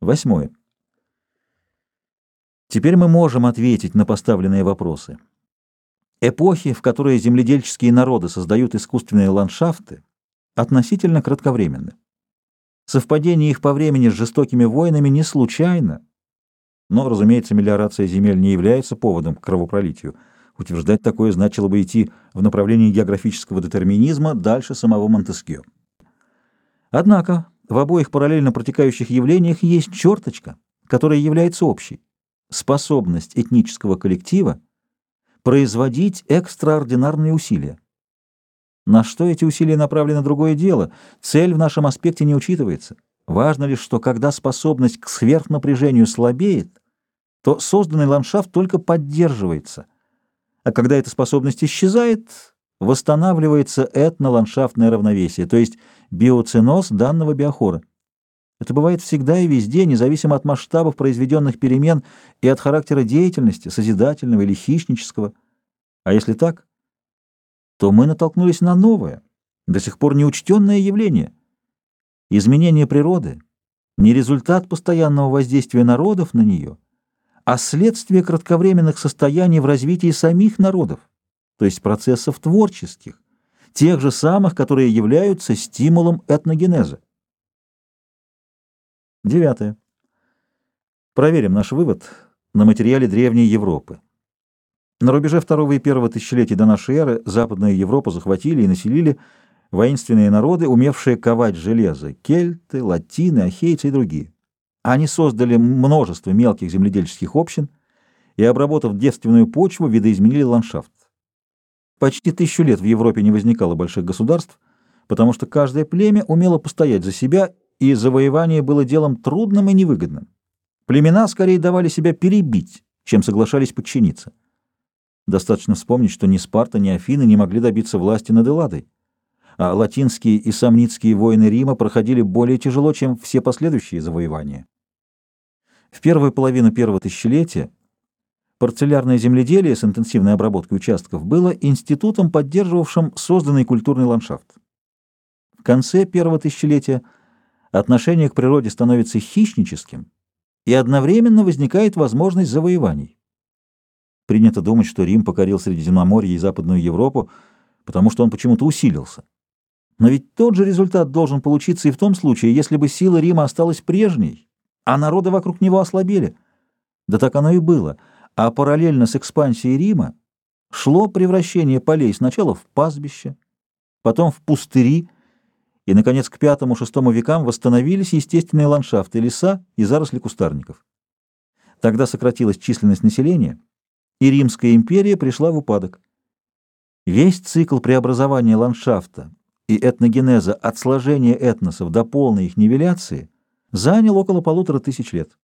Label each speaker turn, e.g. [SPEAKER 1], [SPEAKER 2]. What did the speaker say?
[SPEAKER 1] Восьмое. Теперь мы можем ответить на поставленные вопросы. Эпохи, в которые земледельческие народы создают искусственные ландшафты, относительно кратковременны. Совпадение их по времени с жестокими войнами не случайно, но, разумеется, мелиорация земель не является поводом к кровопролитию. Утверждать такое значило бы идти в направлении географического детерминизма дальше самого Монтескьё. Однако в обоих параллельно протекающих явлениях есть черточка, которая является общей – способность этнического коллектива производить экстраординарные усилия. На что эти усилия направлены другое дело, цель в нашем аспекте не учитывается. Важно лишь, что когда способность к сверхнапряжению слабеет, то созданный ландшафт только поддерживается, а когда эта способность исчезает, восстанавливается этноландшафтное равновесие, то есть биоценоз данного биохора. Это бывает всегда и везде, независимо от масштабов произведенных перемен и от характера деятельности, созидательного или хищнического. А если так, то мы натолкнулись на новое, до сих пор неучтенное явление. Изменение природы не результат постоянного воздействия народов на нее, а следствие кратковременных состояний в развитии самих народов, то есть процессов творческих, тех же самых, которые являются стимулом этногенеза. Девятое. Проверим наш вывод на материале Древней Европы. На рубеже второго и первого тысячелетий до нашей эры Западную Европу захватили и населили воинственные народы, умевшие ковать железо – кельты, латины, ахейцы и другие. Они создали множество мелких земледельческих общин и, обработав девственную почву, видоизменили ландшафт. Почти тысячу лет в Европе не возникало больших государств, потому что каждое племя умело постоять за себя, и завоевание было делом трудным и невыгодным. Племена скорее давали себя перебить, чем соглашались подчиниться. Достаточно вспомнить, что ни Спарта, ни Афины не могли добиться власти над Элладой, а латинские и самницкие войны Рима проходили более тяжело, чем все последующие завоевания. В первую половину первого тысячелетия парцелярное земледелие с интенсивной обработкой участков было институтом, поддерживавшим созданный культурный ландшафт. В конце первого тысячелетия отношение к природе становится хищническим, и одновременно возникает возможность завоеваний. Принято думать, что Рим покорил Средиземноморье и Западную Европу, потому что он почему-то усилился. Но ведь тот же результат должен получиться и в том случае, если бы сила Рима осталась прежней, а народы вокруг него ослабели. Да так оно и было. А параллельно с экспансией Рима шло превращение полей сначала в пастбище, потом в пустыри, и, наконец, к V-VI векам восстановились естественные ландшафты, леса и заросли кустарников. Тогда сократилась численность населения, и Римская империя пришла в упадок. Весь цикл преобразования ландшафта и этногенеза от сложения этносов до полной их нивеляции занял около полутора тысяч лет.